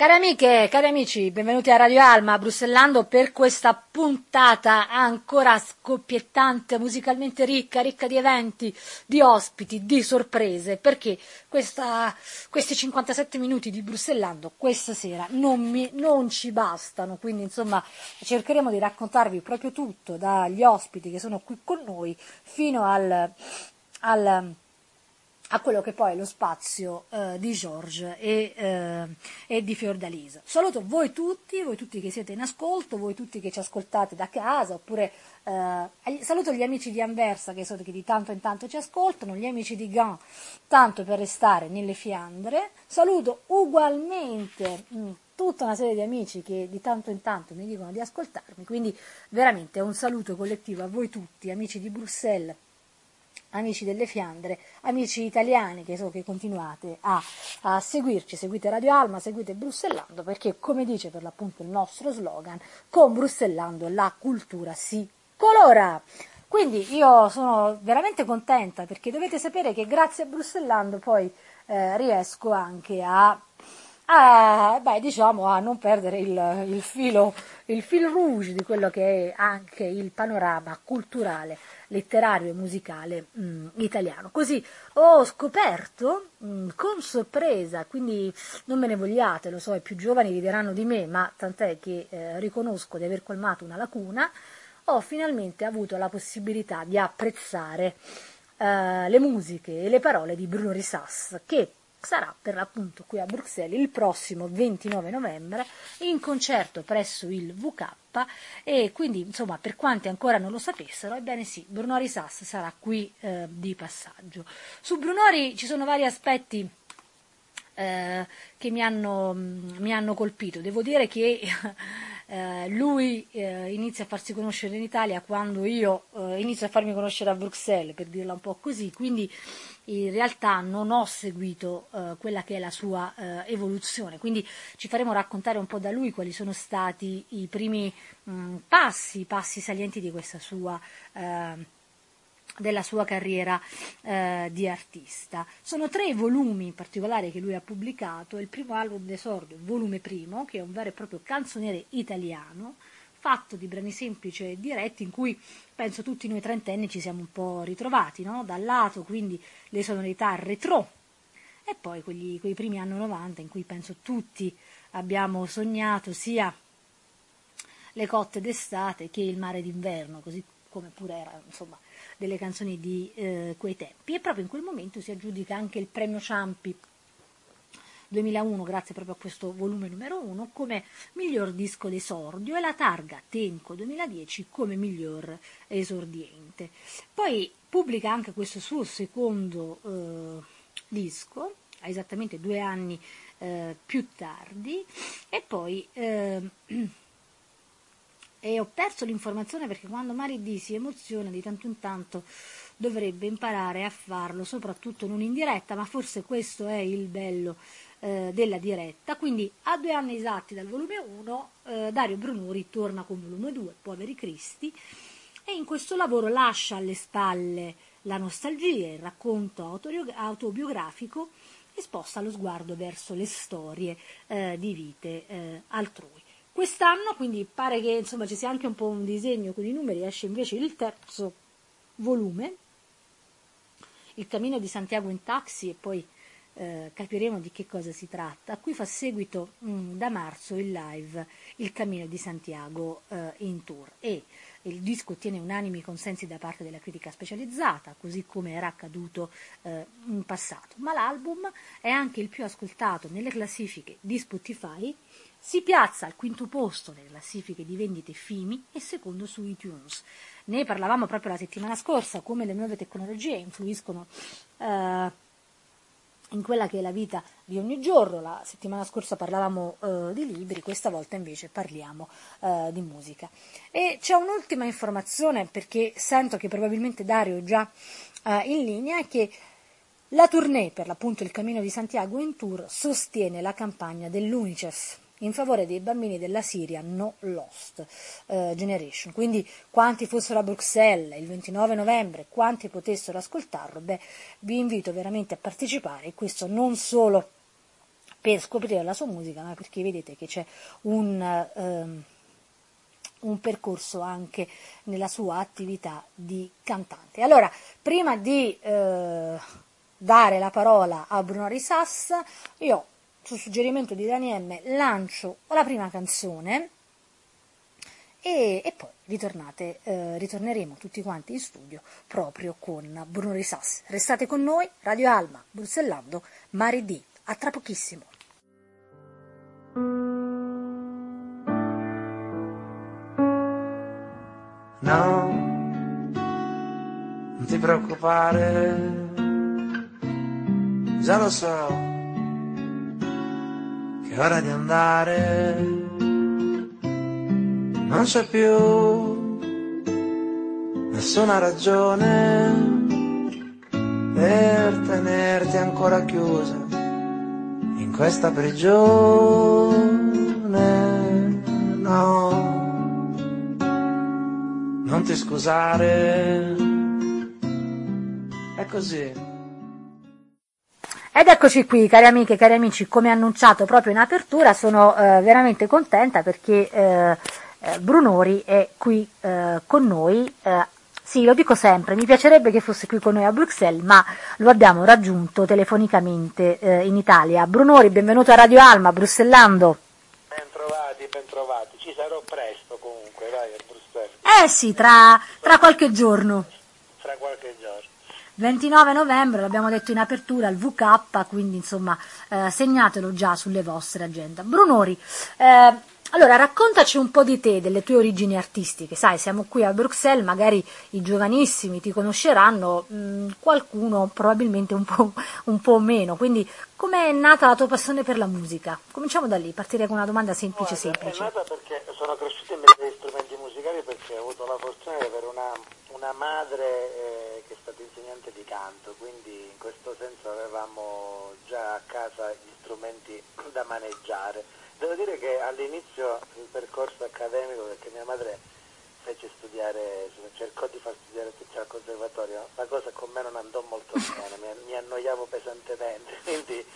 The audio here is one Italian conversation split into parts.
Cari amiche, cari amici, benvenuti a Radio Alma, a Brussellando per questa puntata ancora scoppiettante, musicalmente ricca, ricca di eventi, di ospiti, di sorprese, perché questa, questi 57 minuti di Brussellando questa sera non, mi, non ci bastano, quindi insomma cercheremo di raccontarvi proprio tutto, dagli ospiti che sono qui con noi fino al, al a quello che poi è lo spazio eh, di George e, eh, e, di Fiordalisa. Saluto voi tutti, voi tutti che siete in ascolto, voi tutti che ci ascoltate da casa, oppure eh, saluto gli amici di Anversa che, so, che di tanto in tanto ci ascoltano, gli amici di Gand, tanto per restare nelle Fiandre. Saluto ugualmente mh, mm, tutta una serie di amici che di tanto in tanto mi dicono di ascoltarmi, quindi veramente un saluto collettivo a voi tutti, amici di Bruxelles amici delle Fiandre, amici italiani che so che continuate a, a, seguirci, seguite Radio Alma, seguite Brussellando, perché come dice per l'appunto il nostro slogan, con Brussellando la cultura si colora. Quindi io sono veramente contenta perché dovete sapere che grazie a Brussellando poi eh, riesco anche a a, beh, diciamo, a non perdere il, il, filo, il fil rouge di quello che è anche il panorama culturale letterario e musicale mh, mm, italiano. Così ho scoperto mh, mm, con sorpresa, quindi non me ne vogliate, lo so, i più giovani rideranno di me, ma tant'è che eh, riconosco di aver colmato una lacuna, ho finalmente avuto la possibilità di apprezzare eh, le musiche e le parole di Bruno Risas, che sarà per l'appunto qui a Bruxelles il prossimo 29 novembre in concerto presso il VK e quindi insomma per quanti ancora non lo sapessero ebbene sì Brunori Sass sarà qui eh, di passaggio. Su Brunori ci sono vari aspetti eh, che mi hanno, mi hanno colpito. Devo dire che eh, lui eh, inizia a farsi conoscere in Italia quando io eh, inizio a farmi conoscere a Bruxelles, per dirla un po' così, quindi in realtà non ho seguito eh, quella che è la sua eh, evoluzione, quindi ci faremo raccontare un po' da lui quali sono stati i primi mh, passi, passi salienti di questa sua eh, della sua carriera eh, di artista. Sono tre i volumi in particolare che lui ha pubblicato, il primo album d'esordio, volume primo, che è un vero e proprio canzoniere italiano, fatto di brani semplici e diretti in cui penso tutti noi trentenni ci siamo un po' ritrovati, no? dal lato quindi le sonorità retro e poi quegli, quei primi anni 90 in cui penso tutti abbiamo sognato sia le cotte d'estate che il mare d'inverno, così come pure era insomma delle canzoni di eh, quei tempi e proprio in quel momento si aggiudica anche il premio Ciampi 2001 grazie proprio a questo volume numero 1 come miglior disco d'esordio e la targa Tenco 2010 come miglior esordiente. Poi pubblica anche questo suo secondo eh, disco, esattamente due anni eh, più tardi, e poi eh, e ho perso l'informazione perché quando Mari D si emoziona di tanto in tanto dovrebbe imparare a farlo, soprattutto non in diretta, ma forse questo è il bello eh, della diretta. Quindi a due anni esatti dal volume 1 eh, Dario Brunori torna con volume 2, Poveri Cristi, e in questo lavoro lascia alle spalle la nostalgia, il racconto autobiografico e sposta lo sguardo verso le storie eh, di vite eh, altrui. Quest'anno, quindi pare che insomma, ci sia anche un po' un disegno con i numeri, esce invece il terzo volume, Il cammino di Santiago in taxi e poi eh, capiremo di che cosa si tratta. A cui fa seguito mh, mm, da marzo il live Il cammino di Santiago eh, in tour e il disco ottiene unanimi consensi da parte della critica specializzata, così come era accaduto eh, in passato, ma l'album è anche il più ascoltato nelle classifiche di Spotify si piazza al quinto posto nelle classifiche di vendite FIMI e secondo su iTunes. Ne parlavamo proprio la settimana scorsa, come le nuove tecnologie influiscono eh, in quella che è la vita di ogni giorno. La settimana scorsa parlavamo eh, di libri, questa volta invece parliamo eh, di musica. E c'è un'ultima informazione perché sento che probabilmente Dario è già eh, in linea, è che la tournée per l'appunto il Cammino di Santiago in tour sostiene la campagna dell'UNICEF in favore dei bambini della Siria No Lost eh, Generation. Quindi quanti fossero a Bruxelles il 29 novembre, quanti potessero ascoltarlo, beh, vi invito veramente a partecipare, questo non solo per scoprire la sua musica, ma perché vedete che c'è un, um, un percorso anche nella sua attività di cantante. Allora, prima di eh, dare la parola a Bruno Risas, io su suggerimento di Dani M lancio la prima canzone e, e poi eh, ritorneremo tutti quanti in studio proprio con Bruno Risas. Restate con noi, Radio Alma, Bruxellando, Mari D. A tra pochissimo. No, non ti preoccupare, già lo so che è ora di andare, non c'è più nessuna ragione per tenerti ancora chiusa in questa prigione, no. Non ti scusare, è così. Ed eccoci qui, cari amiche e cari amici, come annunciato proprio in apertura, sono eh, veramente contenta perché eh, eh, Brunori è qui eh, con noi. Eh, sì, lo dico sempre, mi piacerebbe che fosse qui con noi a Bruxelles, ma lo abbiamo raggiunto telefonicamente eh, in Italia. Brunori, benvenuto a Radio Alma, Bruxellando. Bentrovati, bentrovati, ci sarò presto comunque, dai, eh sì, tra, tra qualche giorno. Tra qualche giorno. 29 novembre, l'abbiamo detto in apertura, il VK, quindi insomma eh, segnatelo già sulle vostre agende. Brunori, eh, allora raccontaci un po' di te, delle tue origini artistiche. Sai, siamo qui a Bruxelles, magari i giovanissimi ti conosceranno, mh, mm, qualcuno probabilmente un po', un po', meno. Quindi, com'è nata la tua passione per la musica? Cominciamo da lì, partire con una domanda semplice, Guarda, semplice. È nata perché sono cresciuto in mezzo agli strumenti musicali perché ho avuto la fortuna di avere una, una madre eh, che è stata insegnante di canto, quindi in questo senso avevamo già a casa gli strumenti da maneggiare. Devo dire che all'inizio il percorso accademico, perché mia madre fece studiare, cercò di far studiare tutti al conservatorio, la cosa con me non andò molto bene, mi, annoiavo pesantemente, quindi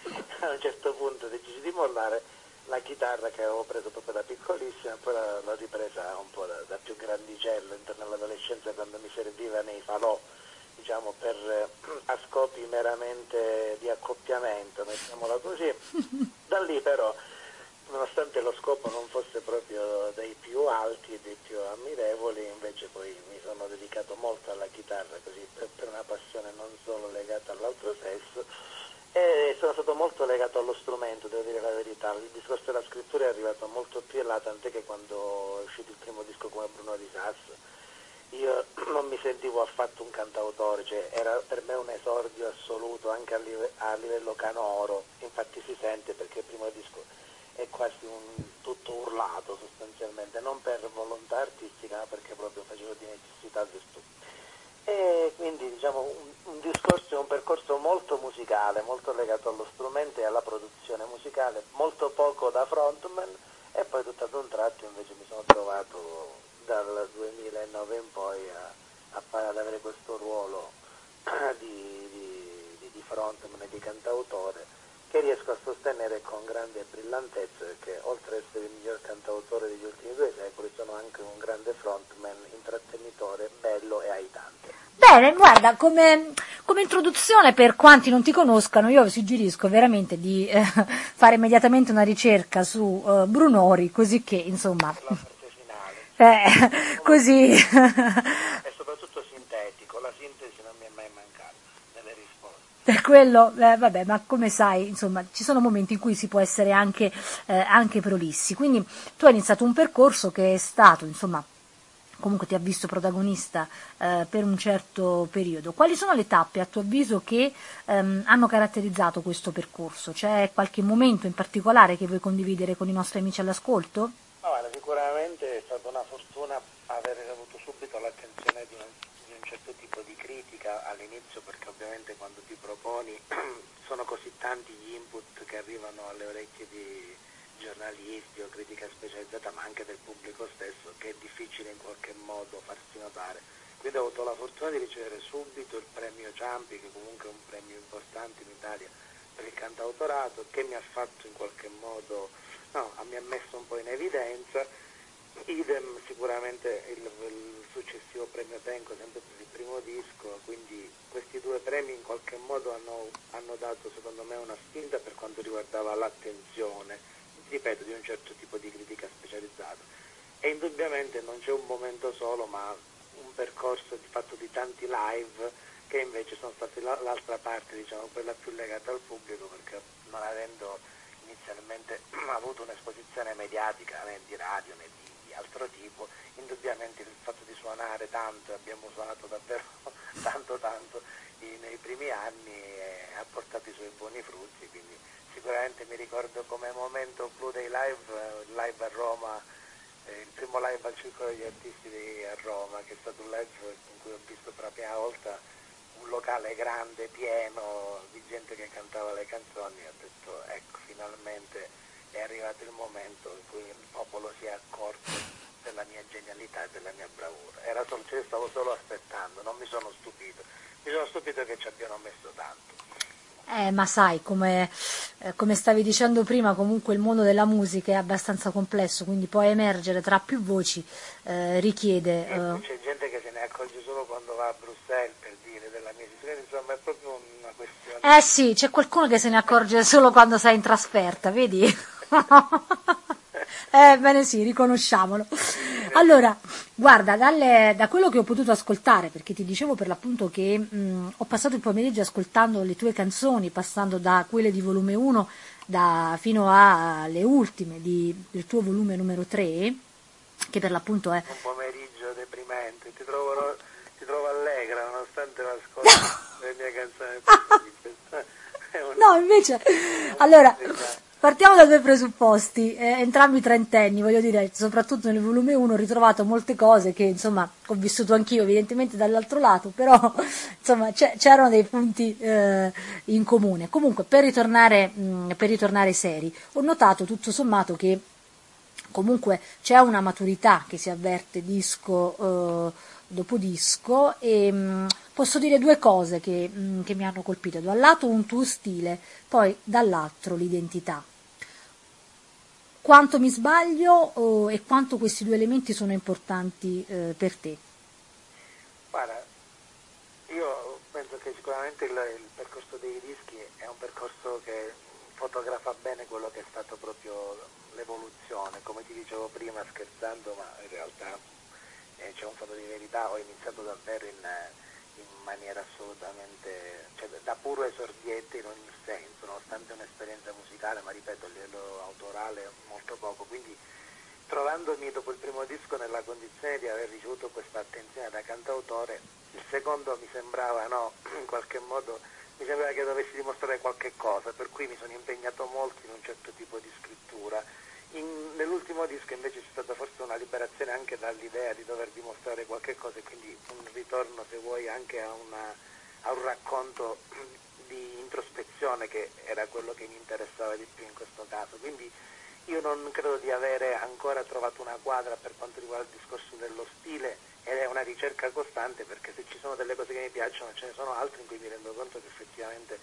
a un certo punto decisi di mollare la chitarra che avevo preso proprio da piccolissima, poi l'ho ripresa un po' da, da, più grandicello, intorno all'adolescenza quando mi serviva nei falò, diciamo per a scopi meramente di accoppiamento, mettiamola così. Da lì però nonostante lo scopo non fosse proprio dei più alti e dei più ammirevoli, invece poi mi sono dedicato molto alla chitarra, così per, per una passione non solo legata all'altro sesso, e sono stato molto legato allo strumento, devo dire la verità. Il discorso della scrittura è arrivato molto più in là, tant'è che quando è uscito il primo disco come Bruno di Sasso, io non mi sentivo affatto un cantautore, cioè era per me un esordio assoluto anche a, live- a livello canoro, infatti si sente perché il primo disco è quasi un tutto urlato sostanzialmente, non per volontà artistica ma perché proprio facevo di necessità virtù. E quindi diciamo un, un discorso, un percorso molto musicale, molto legato allo strumento e alla produzione musicale, molto poco da frontman e poi tutto ad un tratto invece mi sono trovato dal 2009 in poi a, a fare, ad avere questo ruolo di, di, di frontman e di cantautore che riesco a sostenere con grande brillantezza perché oltre ad essere il miglior cantautore degli ultimi due secoli sono anche un grande frontman, intrattenitore, bello e aitante. Bene, guarda, come, come, introduzione per quanti non ti conoscano, io vi suggerisco veramente di eh, fare immediatamente una ricerca su eh, Brunori, così che insomma... La parte finale. Eh, così... Per quello, eh, vabbè, ma come sai, insomma, ci sono momenti in cui si può essere anche, eh, anche prolissi. Quindi tu hai iniziato un percorso che è stato, insomma, comunque ti ha visto protagonista eh, per un certo periodo. Quali sono le tappe a tuo avviso che ehm, hanno caratterizzato questo percorso? C'è qualche momento in particolare che vuoi condividere con i nostri amici all'ascolto? No, sicuramente è stata una fortuna aver avuto subito l'attenzione di di un certo tipo di critica all'inizio perché ovviamente quando ti proponi sono così tanti gli input che arrivano alle orecchie di giornalisti o critica specializzata ma anche del pubblico stesso che è difficile in qualche modo farsi notare. Quindi ho avuto la fortuna di ricevere subito il premio Ciampi che comunque è un premio importante in Italia per il cantautorato, che mi ha fatto in qualche modo, no, mi ha messo un po' in evidenza, idem sicuramente il, il successivo premio Tenco sempre per il primo disco, quindi questi due premi in qualche modo hanno, hanno dato secondo me una spinta per quanto riguardava l'attenzione, ripeto, di un certo tipo di critica specializzata. E indubbiamente non c'è un momento solo, ma un percorso fatto di tanti live che invece sono stati l'altra parte, diciamo, quella più legata al pubblico, perché non avendo inizialmente avuto un'esposizione mediatica né di radio né di, di altro tipo, indubbiamente il fatto di suonare tanto, abbiamo suonato davvero tanto tanto nei primi anni eh, ha portato i suoi buoni frutti, quindi sicuramente mi ricordo come momento Blue Day Live, live a Roma, eh, il primo live al Circolo degli Artisti a Roma, che è stato un live in cui ho visto per la prima volta un locale grande, pieno, di gente che cantava le canzoni, ho detto ecco finalmente è arrivato il momento in cui il popolo si è accorto della mia genialità e della mia bravura. Era solo, cioè, stavo solo aspettando, non mi sono stupito, mi sono stupito che ci abbiano messo tanto. Eh, ma sai, come, eh, come, stavi dicendo prima, comunque il mondo della musica è abbastanza complesso, quindi poi emergere tra più voci eh, richiede... Eh, c'è gente che se ne accorge solo quando va a Bruxelles per dire della mia situazione, insomma è proprio una questione... Eh sì, c'è qualcuno che se ne accorge solo quando sei in trasferta, vedi? eh, bene sì, riconosciamolo. Allora, guarda, dalle, da quello che ho potuto ascoltare, perché ti dicevo per l'appunto che mh, ho passato il pomeriggio ascoltando le tue canzoni, passando da quelle di volume 1 da, fino alle ultime di, del tuo volume numero 3, che per l'appunto è... Un pomeriggio deprimente, ti trovo, ti trovo allegra nonostante l'ascolto delle mie canzoni. no, invece, allora, Partiamo da due presupposti, eh, entrambi trentenni, voglio dire, soprattutto nel volume 1 ho ritrovato molte cose che insomma ho vissuto anch'io evidentemente dall'altro lato, però insomma c'erano dei punti eh, in comune. Comunque per ritornare, mh, per ritornare seri, ho notato tutto sommato che comunque c'è una maturità che si avverte disco eh, dopo disco e mh, posso dire due cose che, mh, che mi hanno colpito. Da un lato un tuo stile, poi dall'altro l'identità quanto mi sbaglio oh, e quanto questi due elementi sono importanti eh, per te? Guarda, io penso che sicuramente il, il, percorso dei dischi è un percorso che fotografa bene quello che è stato proprio l'evoluzione, come ti dicevo prima scherzando, ma in realtà eh, c'è un fondo di verità, ho iniziato davvero in, in maniera assolutamente, cioè da puro esordiente in ogni senso, nonostante un'esperienza musicale, ma ripeto a livello autorale molto poco, quindi trovandomi dopo il primo disco nella condizione di aver ricevuto questa attenzione da cantautore, il secondo mi sembrava, no, in qualche modo, mi sembrava che dovessi dimostrare qualche cosa, per cui mi sono impegnato molto in un certo tipo di scrittura in, nell'ultimo disco invece c'è stata forse una liberazione anche dall'idea di dover dimostrare qualche cosa e quindi un ritorno, se vuoi, anche a, una, a un racconto di introspezione che era quello che mi interessava di più in questo caso. Quindi io non credo di avere ancora trovato una quadra per quanto riguarda il discorso dello stile ed è una ricerca costante perché se ci sono delle cose che mi piacciono ce ne sono altre in cui mi rendo conto che effettivamente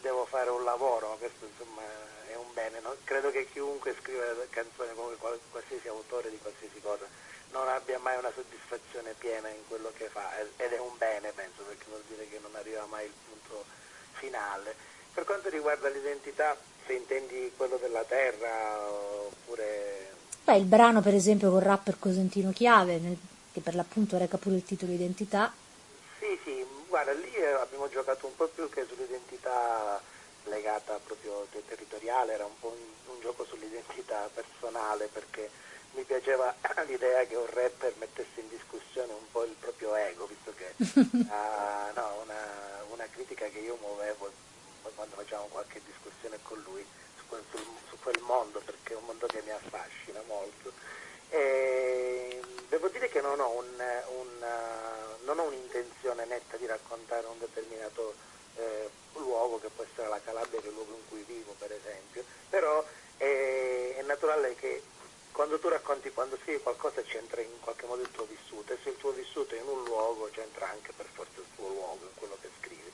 devo fare un lavoro, ma questo insomma è un bene. No? Credo che chiunque scriva canzoni come qualsiasi autore di qualsiasi cosa non abbia mai una soddisfazione piena in quello che fa ed è un bene penso perché vuol dire che non arriva mai il punto finale. Per quanto riguarda l'identità, se intendi quello della terra oppure... Beh, il brano per esempio con rapper Cosentino Chiave, che per l'appunto reca pure il titolo Identità. Sì, sì, guarda, lì eh, abbiamo giocato un po' più che sull'identità legata proprio territoriale, era un po' un, un gioco sull'identità personale perché mi piaceva l'idea che un rapper mettesse in discussione un po' il proprio ego, visto che uh, no, una, una, critica che io muovevo quando facevamo qualche discussione con lui su quel, su, su quel mondo, perché è un mondo che mi affascina molto. E devo dire che non ho, un, un, non ho un'intenzione netta di raccontare un determinato eh, luogo che può essere la Calabria, che è il luogo in cui vivo per esempio, però è, è naturale che quando tu racconti, quando scrivi qualcosa c'entra in qualche modo il tuo vissuto e se il tuo vissuto è in un luogo c'entra anche per forza il tuo luogo in quello che scrivi.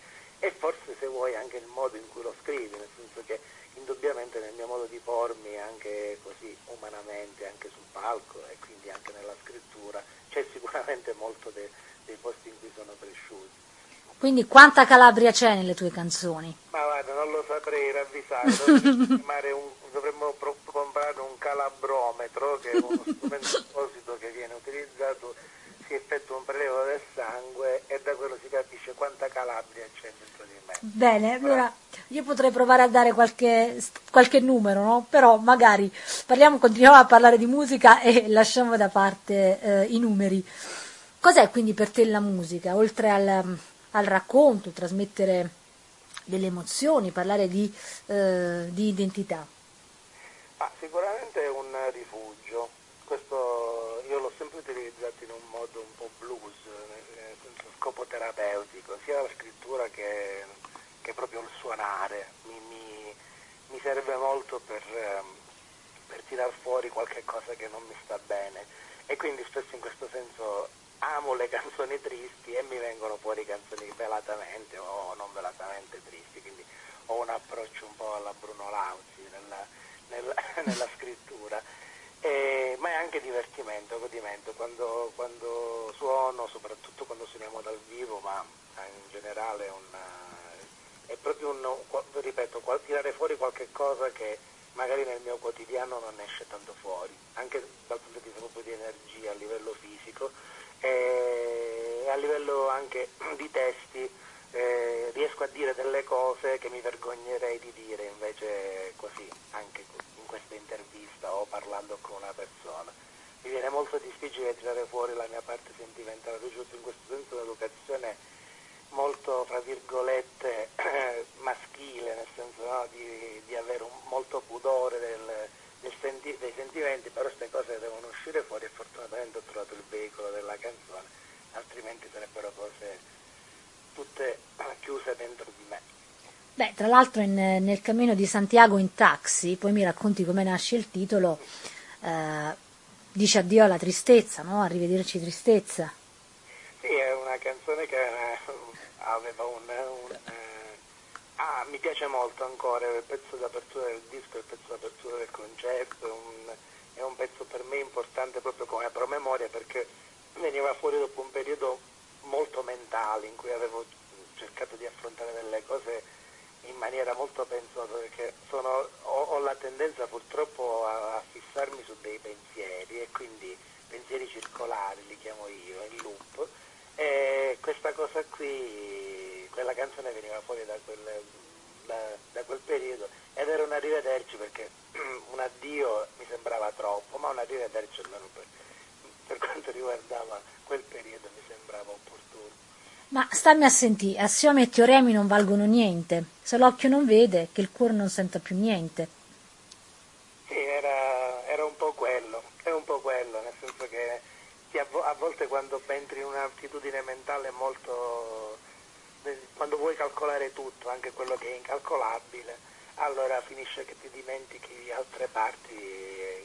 E forse se vuoi anche il modo in cui lo scrivi, nel senso che indubbiamente nel mio modo di pormi anche così umanamente, anche sul palco e quindi anche nella scrittura, c'è sicuramente molto de, dei posti in cui sono cresciuti. Quindi quanta Calabria c'è nelle tue canzoni? Ma guarda, non lo saprei ravvisare, un, dovremmo pro- comprare un calabrometro che è uno strumento apposito che viene utilizzato, si effettua un prelevo del sangue e da quello si capisce quanta Calabria c'è dentro di me. Bene, allora io potrei provare a dare qualche, qualche numero, no? però magari parliamo, continuiamo a parlare di musica e lasciamo da parte eh, i numeri. Cos'è quindi per te la musica, oltre al, al racconto, trasmettere delle emozioni, parlare di, eh, di identità? Ah, sicuramente è un rifugio, questo io l'ho sempre utilizzato in un modo un po' blues, nel senso scopo terapeutico, sia la scrittura che, che proprio il suonare, mi, mi, mi serve molto per, ehm, per tirar fuori qualche cosa che non mi sta bene. E quindi spesso in questo senso amo le canzoni tristi e mi vengono fuori canzoni velatamente o non velatamente tristi, quindi ho un approccio un po' alla Bruno Lauzi nella, nella, nella scrittura, e, ma è anche divertimento, godimento, quando, quando, suono, soprattutto quando suoniamo dal vivo, ma in generale una, è proprio un, ripeto, tirare fuori qualche cosa che magari nel mio quotidiano non esce tanto fuori, anche dal punto di vista proprio di energia a livello fisico e a livello anche di testi eh, riesco a dire delle cose che mi vergognerei di dire invece così, anche in questa intervista o parlando con una persona. Mi viene molto difficile tirare fuori la mia parte sentimentale, in questo senso l'educazione molto, fra virgolette, maschile, nel senso no, di, di, avere un, molto pudore del, del senti, dei sentimenti, però queste cose devono uscire fuori e fortunatamente ho trovato il veicolo della canzone, altrimenti sarebbero cose tutte chiuse dentro di me. Beh, tra l'altro in, nel cammino di Santiago in taxi, poi mi racconti come nasce il titolo, eh, dice addio alla tristezza, no? Arrivederci tristezza. Sì, è una canzone che eh, aveva un, un eh, ah, mi piace molto ancora, il pezzo d'apertura del disco, il pezzo d'apertura del concerto, un, è un pezzo per me importante proprio come promemoria perché veniva fuori dopo un periodo molto mentale in cui avevo cercato di affrontare delle cose in maniera molto pensata perché sono, ho, ho, la tendenza purtroppo a, a, fissarmi su dei pensieri e quindi pensieri circolari li chiamo io, in loop e questa cosa qui, quella canzone veniva fuori da quel, da, da quel periodo ed era un arrivederci perché un addio mi sembrava troppo, ma un arrivederci almeno per, per quanto riguardava quel periodo mi sembrava opportuno. Ma stammi a sentire, assiome e teoremi non valgono niente, se l'occhio non vede, che il cuore non senta più niente. Sì, era, era un po' quello, è un po' quello, nel senso che a volte quando entri in un'attitudine mentale molto quando vuoi calcolare tutto, anche quello che è incalcolabile, allora finisce che ti dimentichi altre parti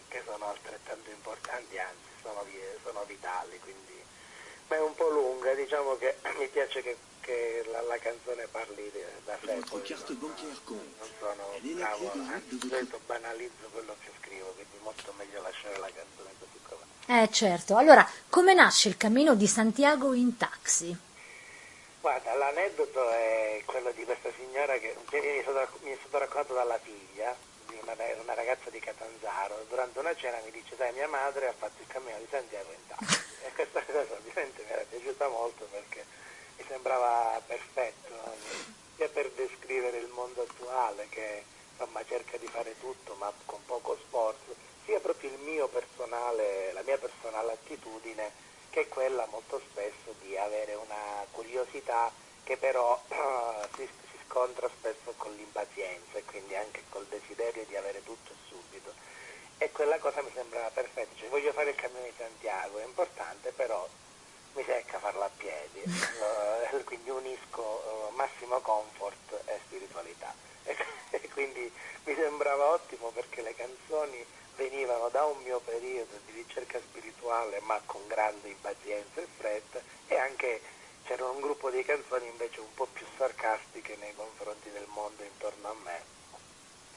che sono altrettanto importanti, anzi sono, sono vitali, quindi ma è un po' lunga, diciamo che mi piace che, che la, la, canzone parli da sé, poi non, non sono bravo, anzi solito banalizzo quello che scrivo, quindi molto meglio lasciare la canzone così com'è. Eh certo, allora come nasce il cammino di Santiago in taxi? Guarda, l'aneddoto è quello di questa signora che mi è stato, mi è stato raccontato dalla figlia, una, una, ragazza di Catanzaro, durante una cena mi dice, sai, mia madre ha fatto il cammino di Santiago in taxi. E questa cosa ovviamente mi era piaciuta molto perché mi sembrava perfetto, sia per descrivere il mondo attuale che insomma cerca di fare tutto ma con poco sforzo, sia proprio personale, la mia personale attitudine che è quella molto spesso di avere una curiosità che però si, si scontra spesso con l'impazienza e quindi anche col desiderio di avere tutto subito. E quella cosa mi sembrava perfetta, cioè voglio fare il cammino di Santiago, è importante, però mi secca farlo a piedi, uh, quindi unisco uh, massimo comfort e spiritualità. E, e quindi mi sembrava ottimo perché le canzoni venivano da un mio periodo di ricerca spirituale ma con grande impazienza e fretta e anche c'era un gruppo di canzoni invece un po' più sarcastiche nei confronti del mondo intorno a me,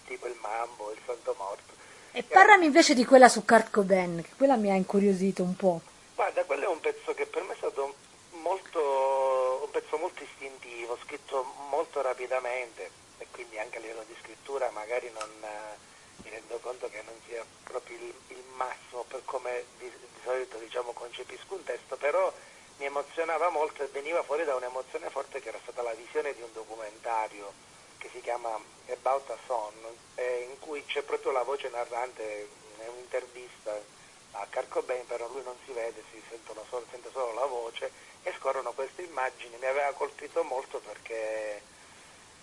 tipo il Mambo, il Santo Morto. E parlami invece di quella su Kurt Cobain, che quella mi ha incuriosito un po'. Guarda, quello è un pezzo che per me è stato molto, un pezzo molto istintivo, scritto molto rapidamente e quindi anche a livello di scrittura magari non eh, mi rendo conto che non sia proprio il, il massimo per come di, di solito diciamo, concepisco un testo, però mi emozionava molto e veniva fuori da un'emozione forte che era stata la visione di un documentario che si chiama About a Son, eh, in cui c'è proprio la voce narrante, è un'intervista a Carcobain, però lui non si vede, si solo, sente solo la voce e scorrono queste immagini. Mi aveva colpito molto perché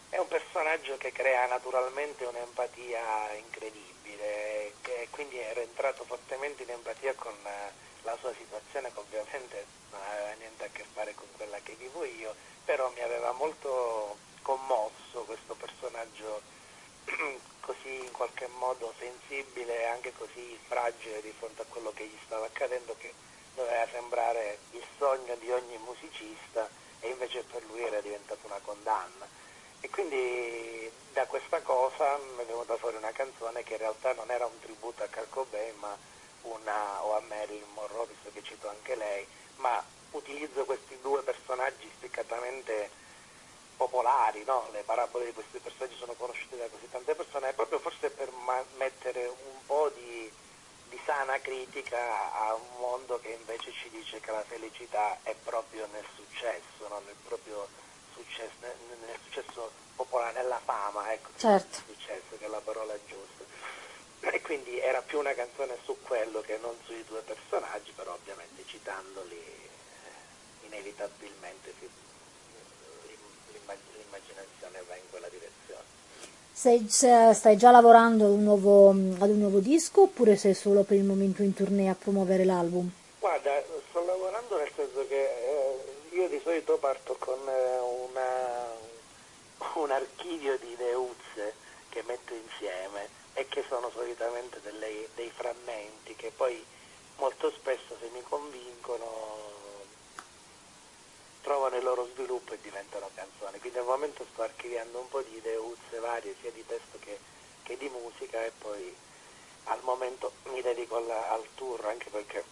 è un personaggio che crea naturalmente un'empatia incredibile e quindi ero entrato fortemente in empatia con la sua situazione che ovviamente non aveva niente a che fare con quella che vivo io, però mi aveva molto commosso questo personaggio così in qualche modo sensibile e anche così fragile di fronte a quello che gli stava accadendo che doveva sembrare il sogno di ogni musicista e invece per lui era diventata una condanna. E quindi da questa cosa mi è venuta fuori una canzone che in realtà non era un tributo a Kurt Cobain ma una, o a Marilyn Monroe, visto che cito anche lei, ma utilizzo questi due personaggi spiccatamente popolari, no? le parabole di questi personaggi sono conosciute da così tante persone, proprio forse per ma- mettere un po' di, di, sana critica a un mondo che invece ci dice che la felicità è proprio nel successo, no? nel proprio successo, nel, nel successo popolare, nella fama, ecco, certo. successo che è la parola giusta. E quindi era più una canzone su quello che non sui due personaggi, però ovviamente citandoli eh, inevitabilmente si l'immaginazione va in quella direzione. Sei, stai già lavorando ad un, nuovo, ad un nuovo disco oppure sei solo per il momento in tournée a promuovere l'album? Guarda, sto lavorando nel senso che eh, io di solito parto con eh, una, un archivio di ideuzze che metto insieme e che sono solitamente delle, dei frammenti che poi molto spesso se mi convincono trovano il loro sviluppo e diventano canzoni. Quindi al momento sto archiviando un po' di idee uzze varie, sia di testo che, che, di musica e poi al momento mi dedico alla, al tour anche perché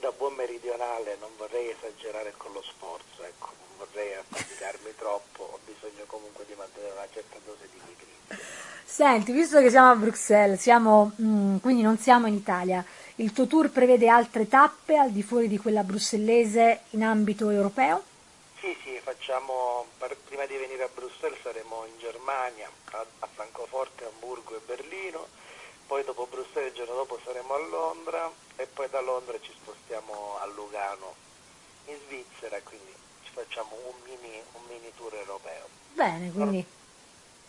da buon meridionale non vorrei esagerare con lo sforzo, ecco, non vorrei affaticarmi troppo, ho bisogno comunque di mantenere una certa dose di pigrizia. Senti, visto che siamo a Bruxelles, siamo, mm, quindi non siamo in Italia, il tuo tour prevede altre tappe al di fuori di quella brussellese in ambito europeo? Sì, sì, facciamo, prima di venire a Bruxelles saremo in Germania, a, a Francoforte, Hamburgo e Berlino, poi dopo Bruxelles il giorno dopo saremo a Londra e poi da Londra ci spostiamo a Lugano in Svizzera, quindi ci facciamo un mini, un mini tour europeo. Bene, quindi...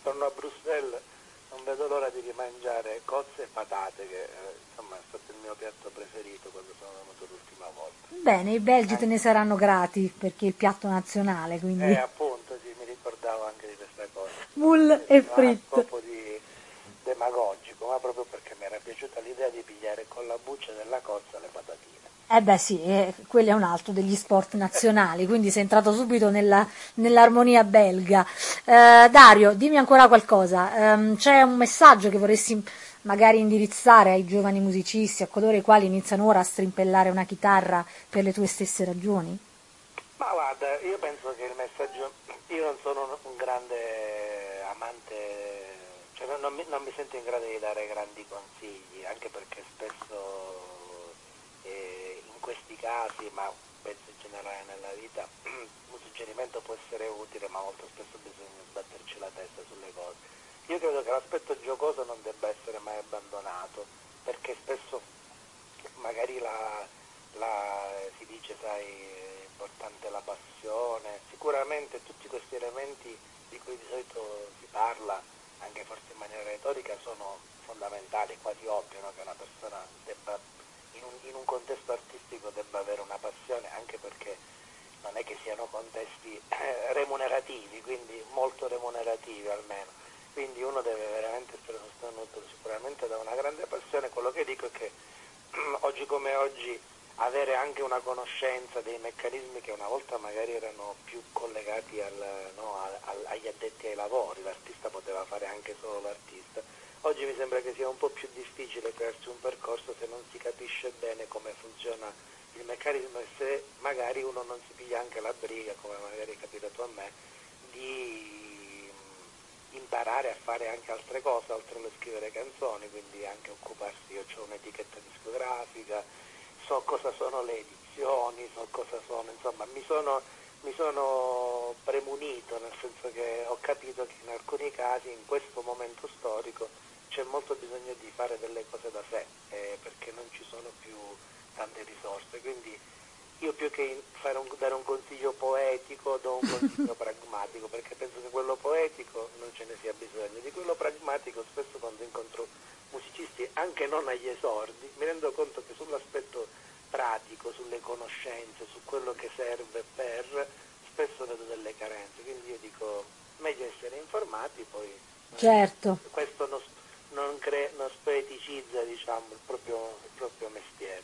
Torno a Bruxelles non vedo l'ora di rimangiare cozze e patate, che eh, insomma è stato il mio piatto preferito quando sono venuto l'ultima volta. Bene, i belgi eh. te ne saranno grati perché è il piatto nazionale, quindi... Eh, appunto, sì, mi ricordavo anche di questa cosa. Mull e fritto. Un po' di demagogico, ma proprio perché mi era piaciuta l'idea di pigliare con la buccia della cozza le patatine. Eh beh sì, eh, quello è un altro degli sport nazionali, quindi sei entrato subito nella, nell'armonia belga. Eh, Dario, dimmi ancora qualcosa, eh, c'è un messaggio che vorresti magari indirizzare ai giovani musicisti, a coloro i quali iniziano ora a strimpellare una chitarra per le tue stesse ragioni? Ma guarda, io penso che il messaggio, io non sono un grande amante, cioè non mi, non mi sento in grado di dare grandi consigli, anche perché spesso questi casi, ma penso in generale nella vita, un suggerimento può essere utile, ma molto spesso bisogna sbatterci la testa sulle cose. Io credo che l'aspetto giocoso non debba essere mai abbandonato, perché spesso magari la, la, si dice, sai, è importante la passione, sicuramente tutti questi elementi di cui di solito si parla, anche forse in maniera retorica, sono fondamentali, quasi ovvio no? che una persona debba in un, in un contesto artistico debba avere una passione anche perché non è che siano contesti eh, remunerativi, quindi molto remunerativi almeno. Quindi uno deve veramente essere sostenuto sicuramente da una grande passione. Quello che dico è che oggi come oggi avere anche una conoscenza dei meccanismi che una volta magari erano più collegati al, no, al, agli addetti ai lavori, l'artista poteva fare anche solo l'artista. Oggi mi sembra che sia un po' più difficile crearsi un percorso se non si capisce bene come funziona il meccanismo e se magari uno non si piglia anche la briga, come magari è capitato a me, di imparare a fare anche altre cose, oltre a scrivere canzoni, quindi anche occuparsi, io ho un'etichetta discografica, so cosa sono le edizioni, so cosa sono, insomma mi sono, mi sono premunito, nel senso che ho capito che in alcuni casi, in questo momento storico, c'è molto bisogno di fare delle cose da sé, eh, perché non ci sono più tante risorse, quindi io più che un, dare un consiglio poetico do un consiglio pragmatico, perché penso che quello poetico non ce ne sia bisogno, di quello pragmatico spesso quando incontro musicisti anche non agli esordi, mi rendo conto che sull'aspetto pratico, sulle conoscenze, su quello che serve per, spesso vedo delle carenze, quindi io dico meglio essere informati, poi certo. questo non, non, cre, non spoeticizza diciamo, il, proprio, il proprio mestiere.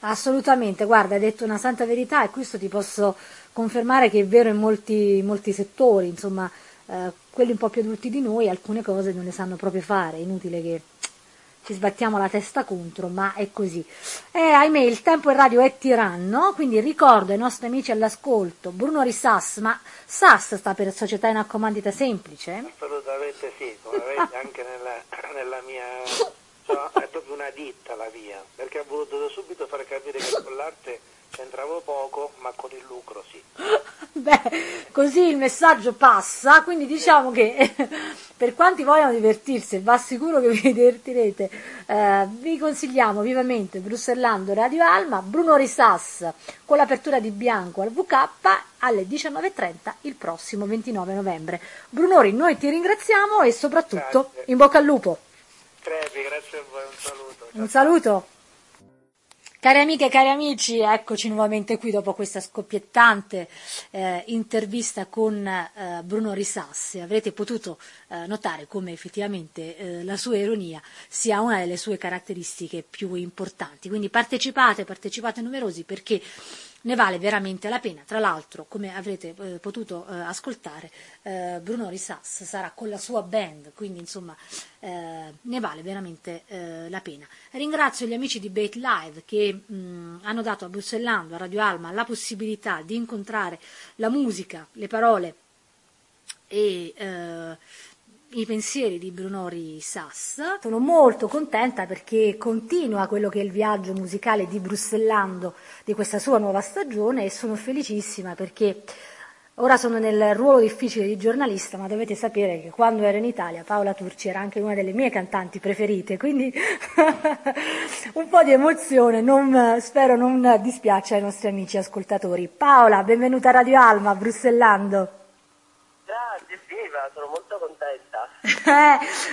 Assolutamente, guarda, hai detto una santa verità e questo ti posso confermare che è vero in molti, molti settori, insomma, eh, quelli un po' più adulti di noi alcune cose non le sanno proprio fare, è inutile che ci sbattiamo la testa contro, ma è così. E ahimè il tempo e radio è tiranno, quindi ricordo ai nostri amici all'ascolto, Bruno Risas, ma SAS sta per Società in Accomandita Semplice? Assolutamente sì, come anche nella, nella mia... Cioè, è proprio una ditta la mia, perché ho voluto da subito far capire che con l'arte c'entravo poco, ma con il lucro sì. Beh, così il messaggio passa, quindi diciamo che per quanti vogliono divertirsi, va sicuro che vi divertirete, eh, vi consigliamo vivamente Brussellando Radio Alma, Bruno Risas con l'apertura di Bianco al VK alle 19.30 il prossimo 29 novembre. Brunori, noi ti ringraziamo e soprattutto grazie. in bocca al lupo. Crepi, grazie a voi, un saluto. Un saluto. Cari amiche e cari amici, eccoci nuovamente qui dopo questa scoppiettante eh, intervista con eh, Bruno Risassi. Avrete potuto eh, notare come effettivamente eh, la sua ironia sia una delle sue caratteristiche più importanti. Quindi partecipate, partecipate numerosi perché ne vale veramente la pena. Tra l'altro, come avrete eh, potuto eh, ascoltare, eh, Bruno Risas sarà con la sua band, quindi insomma eh, ne vale veramente eh, la pena. Ringrazio gli amici di Bait Live che mh, hanno dato a Brussellando, a Radio Alma, la possibilità di incontrare la musica, le parole e eh, i pensieri di Brunori Sass. Sono molto contenta perché continua quello che è il viaggio musicale di Brussellando di questa sua nuova stagione e sono felicissima perché ora sono nel ruolo difficile di giornalista, ma dovete sapere che quando ero in Italia Paola Turci era anche una delle mie cantanti preferite, quindi un po' di emozione, non, spero non dispiace ai nostri amici ascoltatori. Paola, benvenuta a Radio Alma, Brussellando. Grazie, viva, sono molto.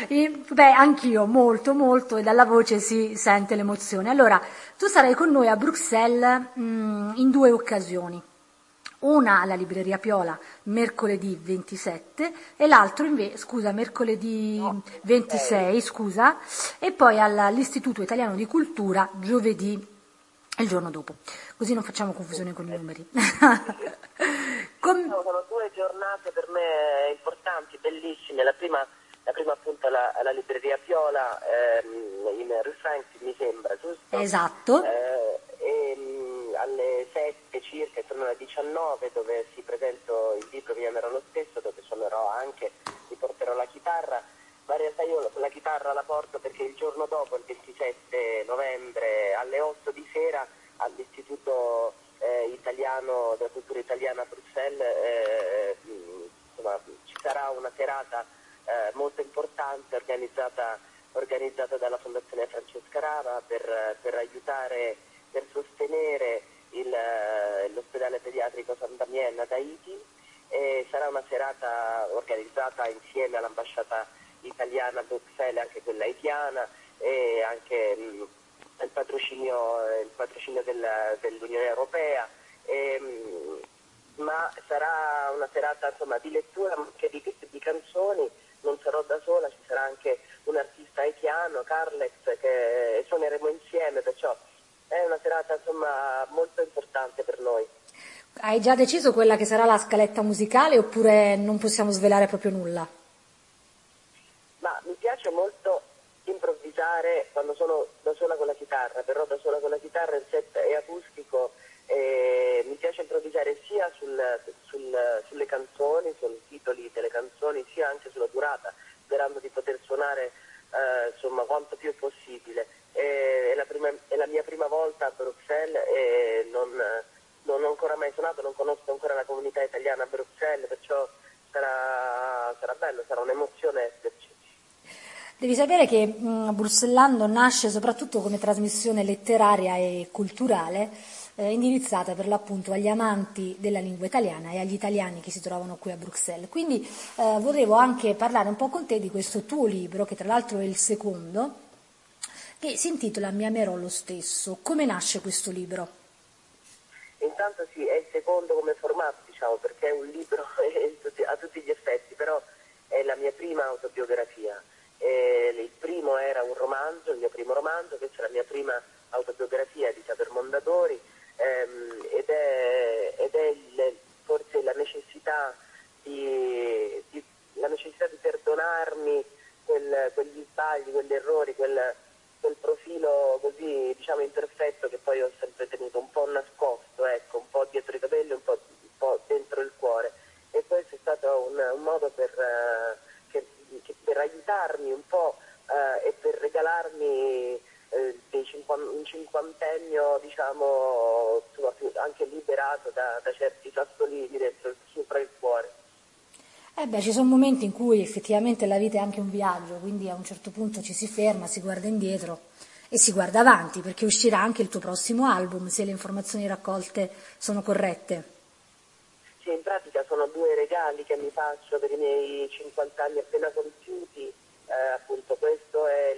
Eh, beh, anch'io, molto, molto, e dalla voce si sente l'emozione. Allora, tu sarai con noi a Bruxelles mh, mm, in due occasioni. Una alla Libreria Piola mercoledì 27 e l'altro invece, scusa, mercoledì 26, scusa, e poi all'Istituto Italiano di Cultura giovedì il giorno dopo. Così non facciamo confusione con i numeri. Com- sono due giornate per me importanti, bellissime. La prima, la prima appunto alla, alla libreria Piola ehm, in Rue Franks, mi sembra, giusto? Esatto. Eh, e, mh, alle 7 circa, intorno alle 19, dove si presento il libro Viamerò lo stesso, dove suonerò anche, mi porterò la chitarra. Ma in realtà io la chitarra la porto perché il giorno dopo, il 27 novembre, alle 8 di sera, all'Istituto eh, italiano, della cultura italiana a Bruxelles, eh, insomma, ci sarà una serata eh, molto importante organizzata, organizzata, dalla Fondazione Francesca Rava per, per aiutare, per sostenere eh, l'ospedale pediatrico San Damien ad Haiti. E sarà una serata organizzata insieme all'ambasciata italiana a Bruxelles, anche quella haitiana e anche mh, il patrocinio, il patrocinio della, dell'Unione Europea, ehm, ma sarà una serata insomma, di lettura anche di, di, canzoni, non sarò da sola, ci sarà anche un artista haitiano, Carlex, che suoneremo insieme, perciò è una serata insomma molto importante per noi. Hai già deciso quella che sarà la scaletta musicale oppure non possiamo svelare proprio nulla? Ma mi piace molto improvvisare quando sono da sola con la chitarra, però da sola con la chitarra il set è acustico e mi piace improvvisare sia sul, sul, sulle canzoni, sui titoli delle canzoni, sia anche sulla durata, sperando di poter suonare eh, insomma, quanto più possibile. È la, prima, è la, mia prima volta a Bruxelles e non, non, ho ancora mai suonato, non conosco ancora la comunità italiana a Bruxelles, perciò sarà, sarà bello, sarà un'emozione esserci. Devi sapere che mh, Bruxellando nasce soprattutto come trasmissione letteraria e culturale eh, indirizzata per l'appunto agli amanti della lingua italiana e agli italiani che si trovano qui a Bruxelles. Quindi eh, volevo anche parlare un po' con te di questo tuo libro, che tra l'altro è il secondo, che si intitola Mi amerò lo stesso. Come nasce questo libro? Intanto sì, è il secondo come formato, diciamo, perché è un libro a tutti gli effetti, però è la mia prima autobiografia. E il primo era un romanzo, il mio primo romanzo, questa è la mia prima autobiografia di Saper Mondadori, ehm, ed è, ed è il, forse la necessità di, di, la necessità di perdonarmi quel, quegli sbagli, quegli errori, quel, quel profilo così diciamo imperfetto che poi ho sempre tenuto un po' nascosto, ecco, un po' dietro i capelli, un po', un po dentro il cuore. E questo è stato un, un modo per, che per, aiutarmi un po' uh, e per regalarmi un cinquantennio diciamo, anche liberato da, da certi sassolini dentro, sopra il cuore. Eh beh, ci sono momenti in cui effettivamente la vita è anche un viaggio, quindi a un certo punto ci si ferma, si guarda indietro e si guarda avanti, perché uscirà anche il tuo prossimo album se le informazioni raccolte sono corrette. Sì, in pratica sono due regali che mi faccio per i miei 50 anni appena compiuti, eh, appunto questo è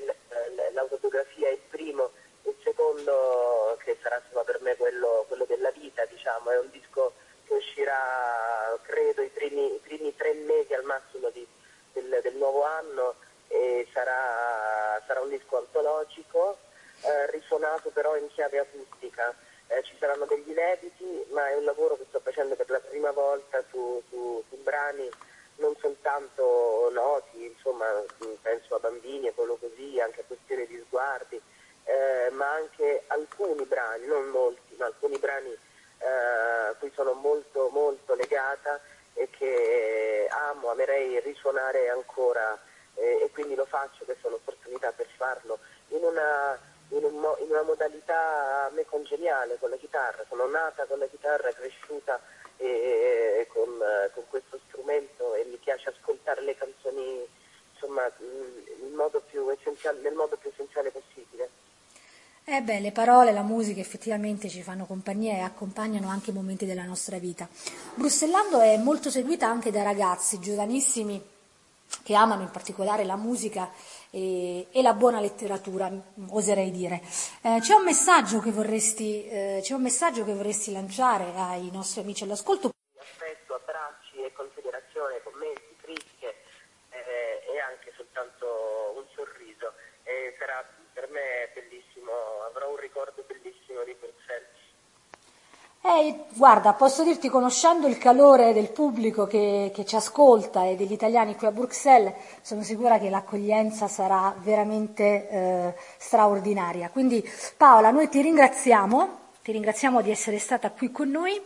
l'autobiografia, il primo, il secondo che sarà insomma, per me quello, quello, della vita, diciamo, è un disco che uscirà credo i primi, i primi tre mesi al massimo di, del, del, nuovo anno e sarà, sarà un disco antologico, eh, risuonato però in chiave acustica. Eh, ci saranno degli inediti, ma è un lavoro che sto facendo per la prima volta su, su, su brani non soltanto noti, insomma, penso a bambini e quello così, anche a questioni di sguardi, eh, ma anche alcuni brani, non molti, ma alcuni brani eh, a cui sono molto molto legata e che amo, amerei risuonare ancora eh, e quindi lo faccio, questa è un'opportunità per farlo in una, in, un, in una modalità a me congeniale con la chitarra, sono nata con la chitarra, cresciuta e, con, con, questo strumento e mi piace ascoltare le canzoni insomma, modo nel modo più essenziale possibile. Eh beh, le parole, la musica effettivamente ci fanno compagnia e accompagnano anche i momenti della nostra vita. Brussellando è molto seguita anche da ragazzi giovanissimi che amano in particolare la musica e, e la buona letteratura, oserei dire. Eh, c'è, un vorresti, eh, c'è un messaggio che vorresti lanciare ai nostri amici all'ascolto? Aspetto abbracci e considerazioni, commenti, critiche eh, e anche soltanto un sorriso. sarà per me bellissimo, avrò un ricordo bellissimo di Bruxelles. Eh, guarda, posso dirti, conoscendo il calore del pubblico che, che, ci ascolta e degli italiani qui a Bruxelles, sono sicura che l'accoglienza sarà veramente eh, straordinaria. Quindi Paola, noi ti ringraziamo, ti ringraziamo di essere stata qui con noi.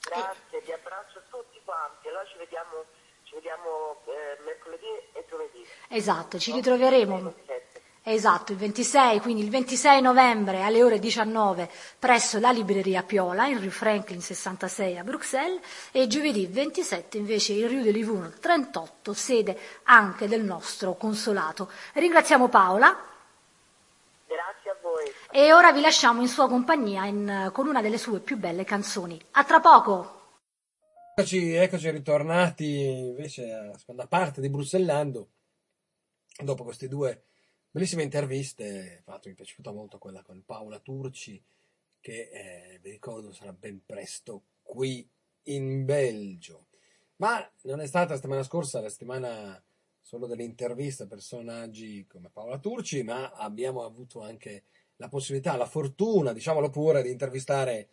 Grazie, vi abbraccio tutti quanti, allora ci vediamo, ci vediamo eh, mercoledì e giovedì. Esatto, ci ritroveremo. Esatto, il 26, quindi il 26 novembre alle ore 19 presso la libreria Piola in Rue Franklin 66 a Bruxelles e giovedì 27 invece in Rue de Livourne 38, sede anche del nostro consolato. Ringraziamo Paola. Grazie a voi. E ora vi lasciamo in sua compagnia in, con una delle sue più belle canzoni. A tra poco! Eccoci, eccoci ritornati invece alla seconda parte di Bruxellando, dopo questi due Bellissime interviste, fatto, mi è piaciuta molto quella con Paola Turci, che eh, vi ricordo sarà ben presto qui in Belgio. Ma non è stata la settimana scorsa la settimana solo delle interviste a personaggi come Paola Turci, ma abbiamo avuto anche la possibilità, la fortuna, diciamolo pure, di intervistare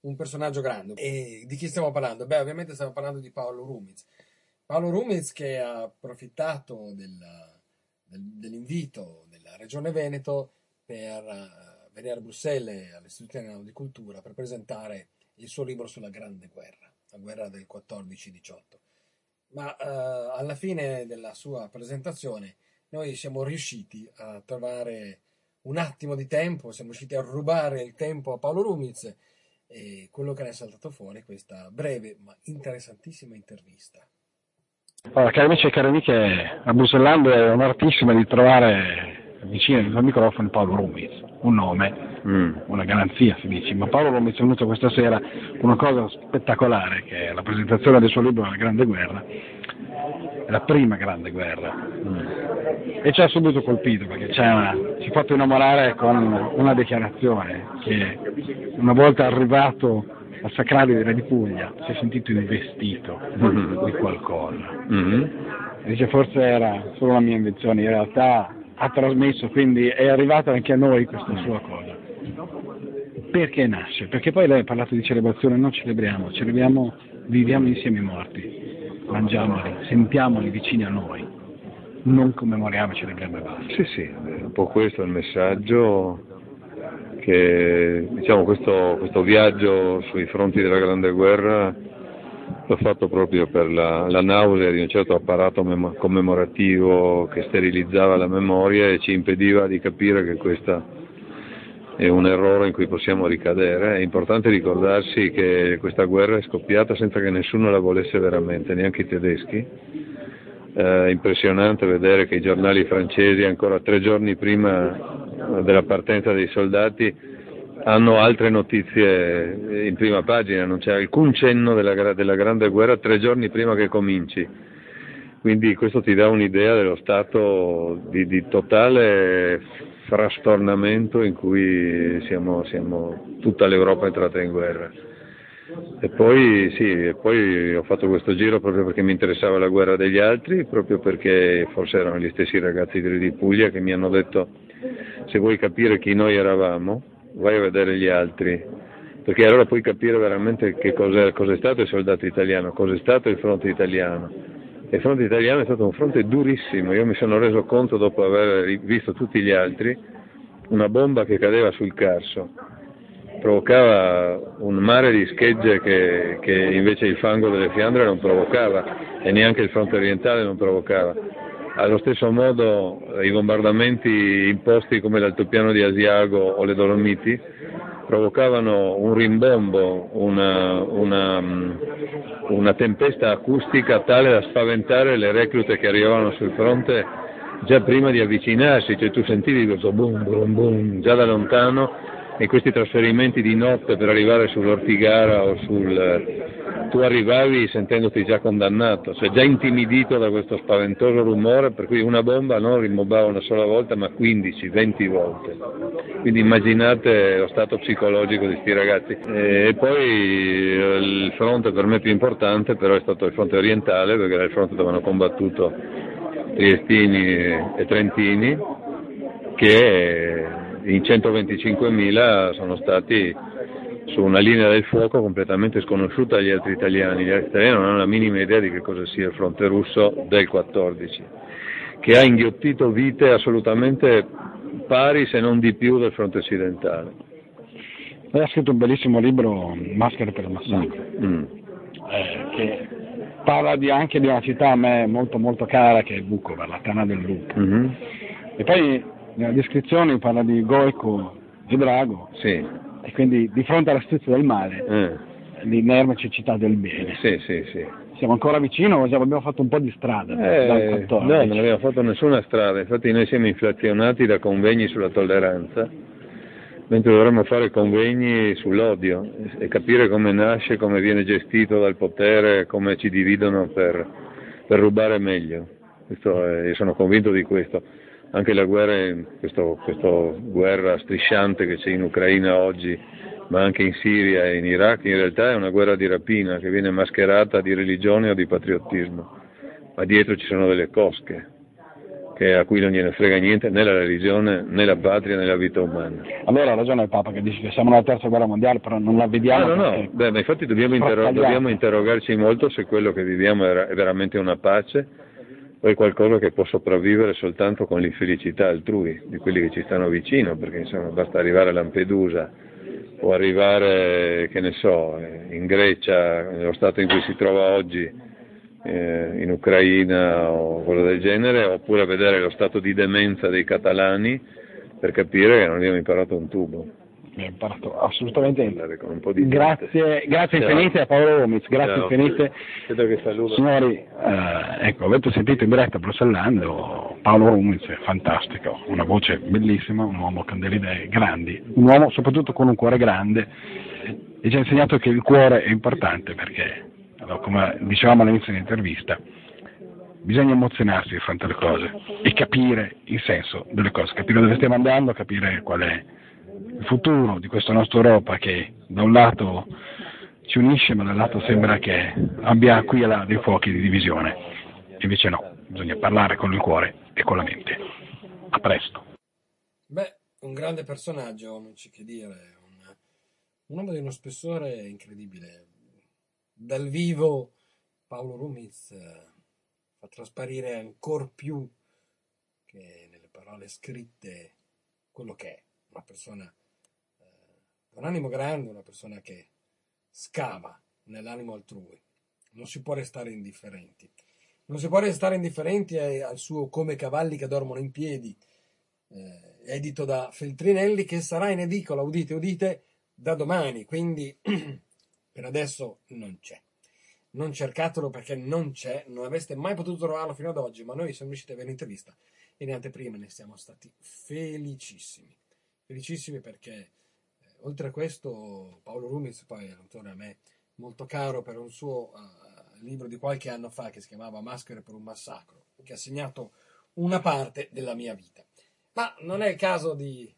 un personaggio grande. E di chi stiamo parlando? Beh, ovviamente stiamo parlando di Paolo Rumiz. Paolo Rumiz che ha approfittato del, del, dell'invito della Regione Veneto per uh, venire a Bruxelles all'Istituto Italiano di Cultura per presentare il suo libro sulla Grande Guerra, la guerra del 14-18. Ma uh, alla fine della sua presentazione noi siamo riusciti a trovare un attimo di tempo, siamo riusciti a rubare il tempo a Paolo Rumiz e quello che ne è saltato fuori è questa breve ma interessantissima intervista. Allora, cari amici e cari amiche, a Busellando è onoratissima di trovare vicino al microfono Paolo Rumiz, un nome, mm. una garanzia si dice, ma Paolo Rumiz è venuto questa sera con una cosa spettacolare che è la presentazione del suo libro La Grande Guerra, la prima Grande Guerra. Mm e ci ha subito colpito perché ci ha fatto innamorare con una dichiarazione che una volta arrivato al Sacrario Re di Puglia si è sentito investito mm-hmm. di qualcosa. Mm-hmm. Dice forse era solo una mia invenzione, in realtà ha trasmesso, quindi è arrivata anche a noi questa sua cosa. Perché nasce? Perché poi lei ha parlato di celebrazione, non celebriamo, celebriamo, viviamo insieme i morti, mangiamoli, sentiamoli vicini a noi non commemoriamo, celebriamo e basta. Sì, sì, è un po' questo il messaggio che diciamo, questo, questo, viaggio sui fronti della Grande Guerra l'ho fatto proprio per la, la nausea di un certo apparato mem- commemorativo che sterilizzava la memoria e ci impediva di capire che questo è un errore in cui possiamo ricadere. È importante ricordarsi che questa guerra è scoppiata senza che nessuno la volesse veramente, neanche i tedeschi eh, impressionante vedere che i giornali francesi ancora tre giorni prima della partenza dei soldati hanno altre notizie in prima pagina, non c'è alcun cenno della, della grande guerra tre giorni prima che cominci. Quindi questo ti dà un'idea dello stato di, di totale frastornamento in cui siamo, siamo, tutta l'Europa è entrata in guerra. E poi, sì, e poi ho fatto questo giro proprio perché mi interessava la guerra degli altri, proprio perché forse erano gli stessi ragazzi di Puglia che mi hanno detto se vuoi capire chi noi eravamo, vai a vedere gli altri, perché allora puoi capire veramente che cos'è, cos'è stato il soldato italiano, cos'è stato il fronte italiano. il fronte italiano è stato un fronte durissimo, io mi sono reso conto dopo aver visto tutti gli altri, una bomba che cadeva sul Carso, provocava un mare di schegge che, che, invece il fango delle Fiandre non provocava e neanche il fronte orientale non provocava. Allo stesso modo i bombardamenti imposti come l'altopiano di Asiago o le Dolomiti provocavano un rimbombo, una, una, una tempesta acustica tale da spaventare le reclute che arrivavano sul fronte già prima di avvicinarsi, cioè tu sentivi questo boom, boom, boom già da lontano e questi trasferimenti di notte per arrivare sull'Ortigara o sul... tu arrivavi sentendoti già condannato, cioè già intimidito da questo spaventoso rumore, per cui una bomba non rimbombava una sola volta ma 15, 20 volte. Quindi immaginate lo stato psicologico di questi ragazzi. E poi il fronte per me più importante però è stato il fronte orientale, perché era il fronte dove hanno combattuto triestini e trentini, che in 125.000 sono stati su una linea del fuoco completamente sconosciuta agli altri italiani. Gli altri italiani non hanno la minima idea di che cosa sia il fronte russo del 14, che ha inghiottito vite assolutamente pari se non di più del fronte occidentale. Lei ha scritto un bellissimo libro, Maschere per il massacro, mm. mm. eh, che parla di, anche di una città a me molto molto cara che è Vukovar, la Tana del Lupo. Mm-hmm. E poi nella descrizione parla di Goico e Drago, sì. e quindi di fronte all'astuzia del male, eh. l'inerme città del bene. Sì, sì, sì. Siamo ancora vicino o abbiamo fatto un po' di strada? Eh, no, non abbiamo fatto nessuna strada, infatti noi siamo inflazionati da convegni sulla tolleranza, mentre dovremmo fare convegni sull'odio e capire come nasce, come viene gestito dal potere, come ci dividono per, per rubare meglio. Questo io sono convinto di questo anche la guerra, questo, questa guerra strisciante che c'è in Ucraina oggi, ma anche in Siria e in Iraq, in realtà è una guerra di rapina che viene mascherata di religione o di patriottismo, ma dietro ci sono delle cosche, che a cui non gliene frega niente né la religione, né la patria, né la vita umana. Allora ha ragione il Papa che dice che siamo nella terza guerra mondiale, però non la vediamo. No, no, perché- Beh, ma infatti dobbiamo, interro- dobbiamo interrogarci molto se quello che viviamo è veramente una pace o è qualcosa che può sopravvivere soltanto con l'infelicità altrui, di quelli che ci stanno vicino, perché insomma basta arrivare a Lampedusa o arrivare, che ne so, eh, in Grecia, nello stato in cui si trova oggi, eh, in Ucraina o quello del genere, oppure vedere lo stato di demenza dei catalani per capire che non abbiamo imparato un tubo. Mi ha imparato assolutamente Grazie, grazie infinite a Paolo Romiz, grazie Ciao. infinite. Signori, eh, ecco, avete sentito in diretta Bruxellando, Paolo Rumiz è fantastico, una voce bellissima, un uomo con delle idee grandi, un uomo soprattutto con un cuore grande. E ci ha insegnato che il cuore è importante perché, allora, come dicevamo all'inizio dell'intervista, bisogna emozionarsi di fronte alle cose e capire il senso delle cose, capire dove stiamo andando, capire qual è il futuro di questa nostra Europa che da un lato ci unisce ma dall'altro sembra che abbia qui e là dei fuochi di divisione. Invece no, bisogna parlare con il cuore e con la mente. A presto. Beh, un grande personaggio, non c'è che dire, un, un uomo di uno spessore incredibile. Dal vivo Paolo Rumiz eh, fa trasparire ancora più che nelle parole scritte quello che è, una persona eh, con animo grande, una persona che scava nell'animo altrui. Non si può restare indifferenti. Non si può restare indifferenti al suo Come cavalli che dormono in piedi, eh, edito da Feltrinelli, che sarà in edicola, udite, udite, da domani, quindi per adesso non c'è. Non cercatelo perché non c'è, non avreste mai potuto trovarlo fino ad oggi, ma noi siamo riusciti ad avere l'intervista e in anteprima ne siamo stati felicissimi. Felicissimi perché eh, oltre a questo Paolo Rumiz poi è un autore a me molto caro per un suo eh, libro di qualche anno fa che si chiamava Maschere per un massacro, che ha segnato una parte della mia vita. Ma non è il caso di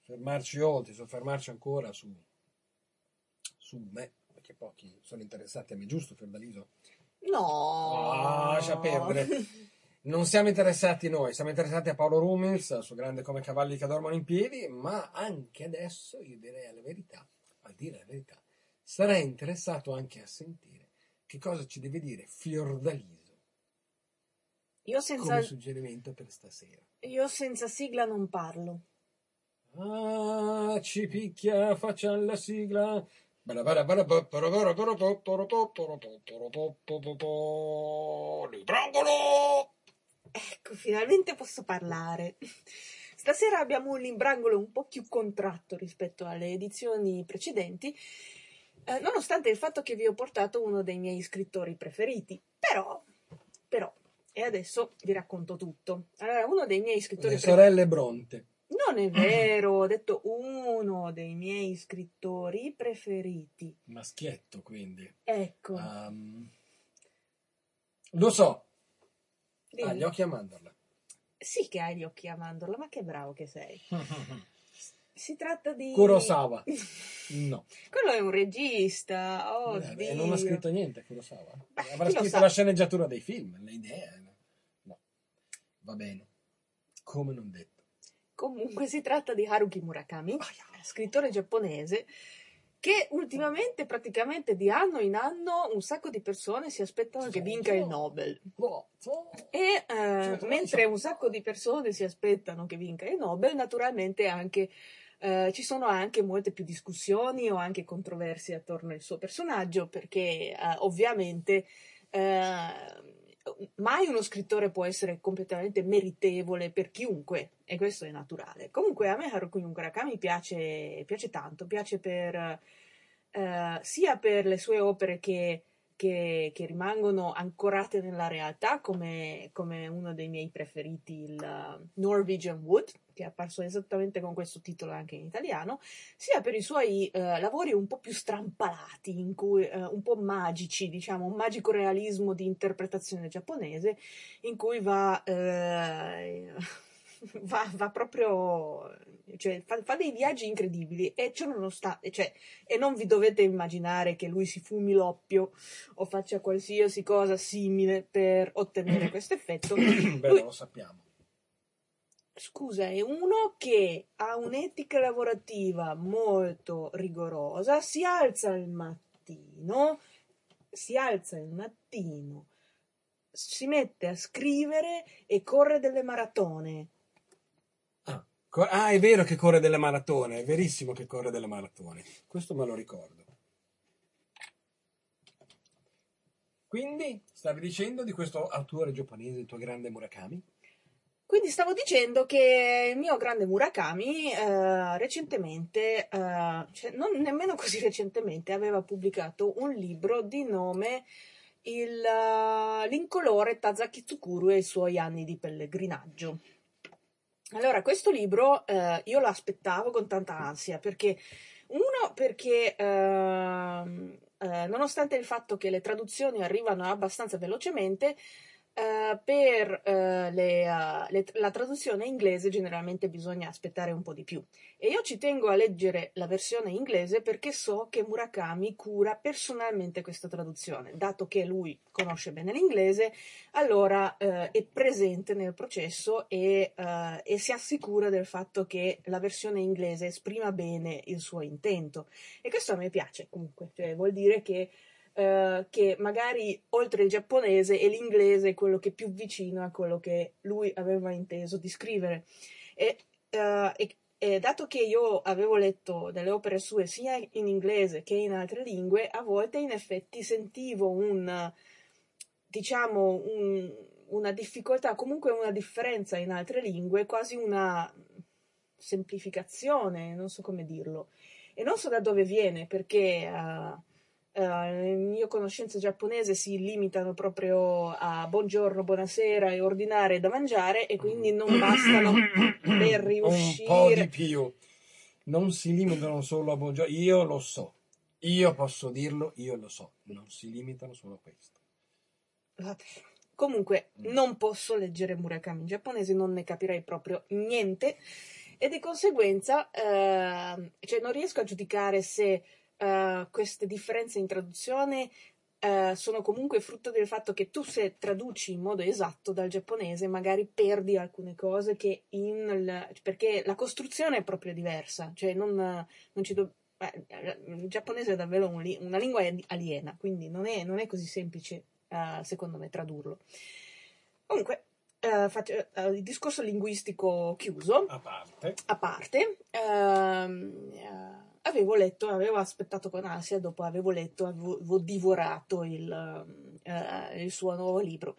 fermarci oltre, soffermarci ancora su, su me, perché pochi sono interessati a me, giusto Fiordaliso? No, Ah, lascia perdere. Non siamo interessati noi, siamo interessati a Paolo Rumens, al suo grande come cavalli che dormono in piedi, ma anche adesso, io direi la verità, a dire la verità, sarei interessato anche a sentire che cosa ci deve dire Fiordaliso Io senza, come suggerimento per stasera. io senza sigla non parlo. Ah, ci picchia, facciamo la sigla. Librangolo! Ecco, finalmente posso parlare. Stasera abbiamo un limbrangolo un po' più contratto rispetto alle edizioni precedenti, eh, nonostante il fatto che vi ho portato uno dei miei scrittori preferiti. Però, però, e adesso vi racconto tutto. Allora, uno dei miei scrittori Le preferiti... sorelle Bronte. Non è vero, ho detto uno dei miei scrittori preferiti. Maschietto, quindi. Ecco, Um, lo so, ha dimmi. gli occhi a mandorla. Sì che hai gli occhi a mandorla, ma che bravo che sei. Si tratta di... Kurosawa. No. Quello è un regista, oh Eh, non ha scritto niente Kurosawa. Beh, Avrà scritto sa? la sceneggiatura dei film, le idee. no? No. Va bene. Come non detto. Comunque si tratta di Haruki Murakami, scrittore giapponese, che ultimamente, praticamente di anno in anno, un sacco di persone si aspettano che vinca il Nobel. E eh, mentre un sacco di persone si aspettano che vinca il Nobel, naturalmente anche, eh, ci sono anche molte più discussioni o anche controversie attorno al suo personaggio, perché eh, ovviamente eh, mai uno scrittore può essere completamente meritevole per chiunque, e questo è naturale. Comunque a me Haruki Murakami piace, piace tanto, piace per, eh, sia per le sue opere che che, che rimangono ancorate nella realtà, come, come uno dei miei preferiti, il uh, Norwegian Wood, che è apparso esattamente con questo titolo anche in italiano, sia per i suoi eh, lavori un po' più strampalati, in cui, eh, un po' magici, diciamo, un magico realismo di interpretazione giapponese, in cui va, eh, va, va proprio, cioè, fa, fa dei viaggi incredibili e nonostante, cioè, e non vi dovete immaginare che lui si fumi l'oppio o faccia qualsiasi cosa simile per ottenere questo effetto. Beh, Lui- lo sappiamo. scusa, è uno che ha un'etica lavorativa molto rigorosa, si alza al mattino, si alza il mattino, si mette a scrivere e corre delle maratone. Ah, è vero che corre delle maratone, è verissimo che corre delle maratone. Questo me lo ricordo. Quindi, stavi dicendo di questo autore giapponese, il tuo grande Murakami? Quindi stavo dicendo che il mio grande Murakami eh, recentemente, eh, cioè non nemmeno così recentemente, aveva pubblicato un libro di nome il, eh, L'incolore Tazaki Tsukuru e i suoi anni di pellegrinaggio. Allora, questo libro eh, io lo aspettavo con tanta ansia perché, uno, perché ehm, eh, nonostante il fatto che le traduzioni arrivano abbastanza velocemente, eh, per eh, le, uh, le, la traduzione inglese generalmente bisogna aspettare un po' di più. E io ci tengo a leggere la versione inglese perché so che Murakami cura personalmente questa traduzione. Dato che lui conosce bene l'inglese, allora uh, è presente nel processo e, uh, e, si assicura del fatto che la versione inglese esprima bene il suo intento. E questo a me piace comunque, cioè vuol dire che Uh, che magari oltre il giapponese e l'inglese è quello che è più vicino a quello che lui aveva inteso di scrivere. E, uh, e, e, dato che io avevo letto delle opere sue sia in inglese che in altre lingue, a volte in effetti sentivo un, diciamo, un, una difficoltà, comunque una differenza in altre lingue, quasi una semplificazione, non so come dirlo. E non so da dove viene, perché uh, Uh, mie conoscenze giapponese si limitano proprio a buongiorno, buonasera e ordinare da mangiare e quindi non bastano per riuscire. Un po' di più. Non si limitano solo a buongiorno. Io lo so. Io posso dirlo, io lo so. Non si limitano solo a questo. Vabbè. Comunque, mm. non posso leggere Murakami in giapponese, non ne capirei proprio niente e di conseguenza uh, cioè non riesco a giudicare se uh, queste differenze in traduzione uh, sono comunque frutto del fatto che tu se traduci in modo esatto dal giapponese magari perdi alcune cose che in perché la costruzione è proprio diversa, cioè non, non ci do, eh, il giapponese è davvero un, una lingua aliena, quindi non è, non è così semplice uh, secondo me tradurlo. Comunque, Uh, faccio, uh, il discorso linguistico chiuso a parte, a parte uh, avevo letto, avevo aspettato con ansia, dopo avevo letto, avevo divorato il, uh, il suo nuovo libro.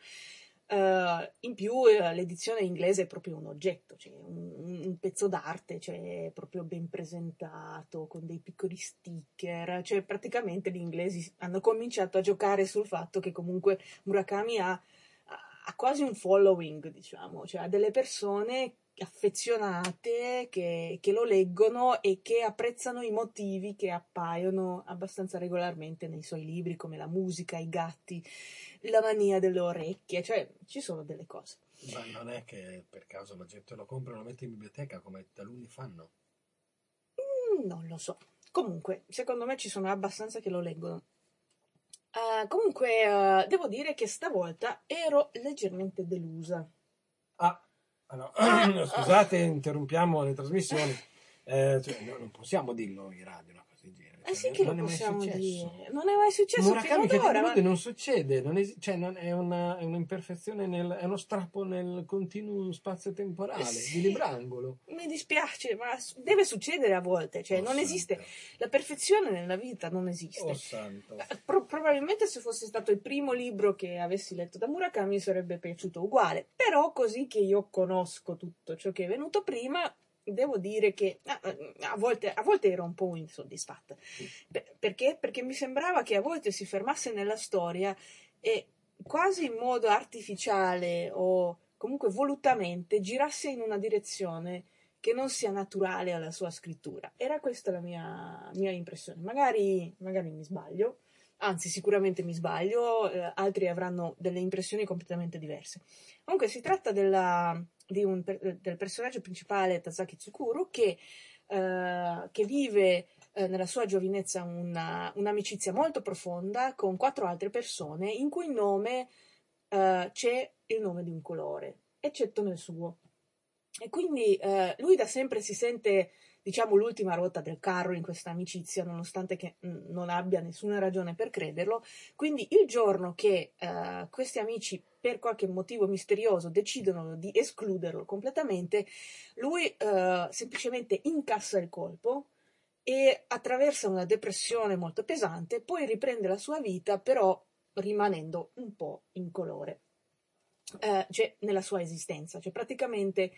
Uh, in più uh, l'edizione inglese è proprio un oggetto, cioè un, un, pezzo d'arte, cioè proprio ben presentato, con dei piccoli sticker, cioè praticamente gli inglesi hanno cominciato a giocare sul fatto che comunque Murakami ha, ha quasi un following, diciamo, cioè ha delle persone affezionate che, che, lo leggono e che apprezzano i motivi che appaiono abbastanza regolarmente nei suoi libri, come la musica, i gatti, la mania delle orecchie, cioè ci sono delle cose. Ma non è che per caso la gente lo compra e lo mette in biblioteca come taluni fanno? Mm, non lo so. Comunque, secondo me ci sono abbastanza che lo leggono. Uh, comunque, uh, devo dire che stavolta ero leggermente delusa. Ah, Ah, no. Scusate, interrompiamo le trasmissioni. Eh, cioè, no, non possiamo dirlo in radio genere. Eh sì che non lo possiamo dire. Non è mai successo Murakami fino ad ora. Ma... non succede, non es- cioè, non è, una, è, un'imperfezione, nel, è uno strappo nel continuo spazio temporale eh sì. di librangolo. Mi dispiace, ma deve succedere a volte. Cioè, oh, non santo. esiste. La perfezione nella vita non esiste. Oh, santo. Pro- probabilmente se fosse stato il primo libro che avessi letto da Murakami sarebbe piaciuto uguale. Però così che io conosco tutto ciò che è venuto prima devo dire che a volte, a volte ero un po' insoddisfatta. perché? Perché mi sembrava che a volte si fermasse nella storia e quasi in modo artificiale o comunque volutamente girasse in una direzione che non sia naturale alla sua scrittura. Era questa la mia, mia impressione. Magari, magari mi sbaglio, anzi sicuramente mi sbaglio, eh, altri avranno delle impressioni completamente diverse. Comunque si tratta della, un, del personaggio principale Tasaki Tsukuru che, uh, che vive uh, nella sua giovinezza una, un'amicizia molto profonda con quattro altre persone in cui nome uh, c'è il nome di un colore, eccetto nel suo. E quindi eh, lui da sempre si sente, diciamo, l'ultima ruota del carro in questa amicizia, nonostante che non abbia nessuna ragione per crederlo. Quindi il giorno che eh, questi amici, per qualche motivo misterioso, decidono di escluderlo completamente, lui eh, semplicemente incassa il colpo e attraversa una depressione molto pesante, poi riprende la sua vita, però rimanendo un po' incolore. Eh, cioè, nella sua esistenza, cioè praticamente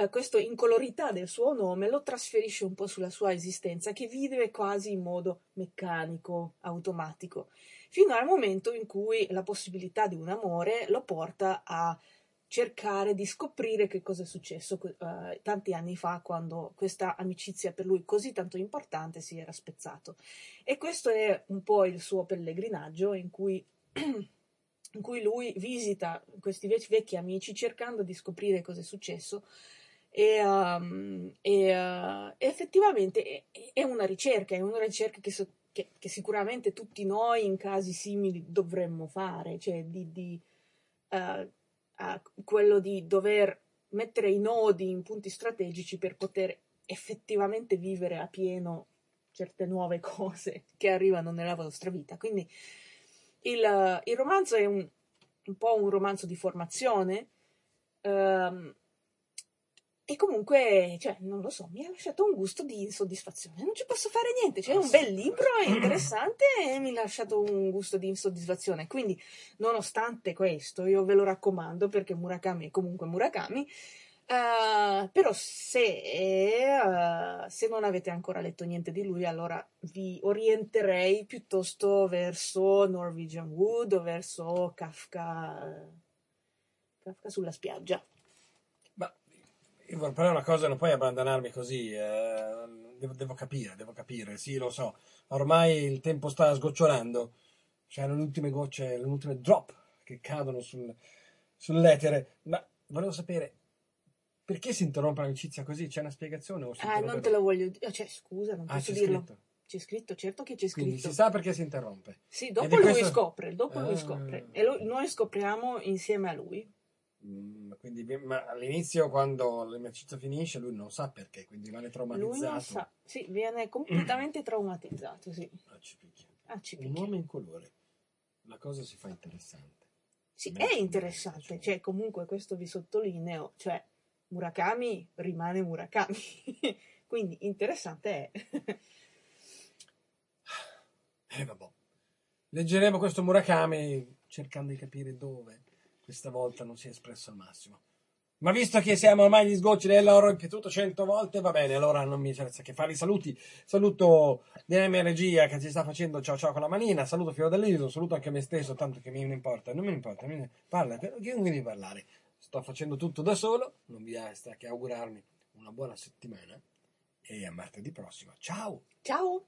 eh, questa incolorità del suo nome lo trasferisce un po' sulla sua esistenza, che vive quasi in modo meccanico, automatico, fino al momento in cui la possibilità di un amore lo porta a cercare di scoprire che cosa è successo uh, tanti anni fa quando questa amicizia per lui così tanto importante si era spezzato. E questo è un po' il suo pellegrinaggio in cui, in cui lui visita questi vecchi amici cercando di scoprire cosa è successo e, um, e uh, effettivamente è, è, una ricerca, è una ricerca che, so, che, che, sicuramente tutti noi in casi simili dovremmo fare, cioè di, di uh, uh, quello di dover mettere i nodi in punti strategici per poter effettivamente vivere a pieno certe nuove cose che arrivano nella vostra vita. Quindi il, il romanzo è un, un, po' un romanzo di formazione. Um, e comunque, cioè, non lo so, mi ha lasciato un gusto di insoddisfazione. Non ci posso fare niente. Cioè, è un bel libro, è interessante e mi ha lasciato un gusto di insoddisfazione. Quindi, nonostante questo, io ve lo raccomando perché Murakami è comunque Murakami. Uh, però se, uh, se, non avete ancora letto niente di lui, allora vi orienterei piuttosto verso Norwegian Wood o verso Kafka, Kafka sulla spiaggia. Però una cosa non puoi abbandonarmi così, eh, devo, devo, capire, devo capire, sì lo so, ormai il tempo sta sgocciolando, c'erano le ultime gocce, le ultime drop che cadono sul, sull'etere, ma volevo sapere perché si interrompe l'amicizia così, c'è una spiegazione? O ah, non te lo voglio dire, cioè scusa, non ah, posso dirlo. Scritto. C'è scritto, certo che c'è scritto. Quindi si sa perché si interrompe. Sì, dopo lui questo... scopre, dopo ah. lui scopre. E lo, noi scopriamo insieme a lui. Mm, quindi, ma all'inizio, quando l'esercizio finisce, lui non sa perché, quindi rimane traumatizzato. Lui sa, sì, viene completamente traumatizzato. Sì. Ah, Un uomo in colore, la cosa si fa interessante. Sì, è interessante, cioè, comunque questo vi sottolineo, cioè Murakami rimane Murakami, quindi interessante è. eh, vabbè. Leggeremo questo Murakami cercando di capire dove questa volta non si è espresso al massimo. Ma visto che siamo ormai agli sgocci dell'oro ripetuto cento volte, va bene, allora non mi interessa che fare i saluti. Saluto DM Regia che ci sta facendo ciao ciao con la manina, saluto Fiore dell'Iso, saluto anche me stesso, tanto che mi importa, non mi importa, mi parla, che non devi parlare. Sto facendo tutto da solo, non vi resta che augurarmi una buona settimana e a martedì prossimo. Ciao! Ciao!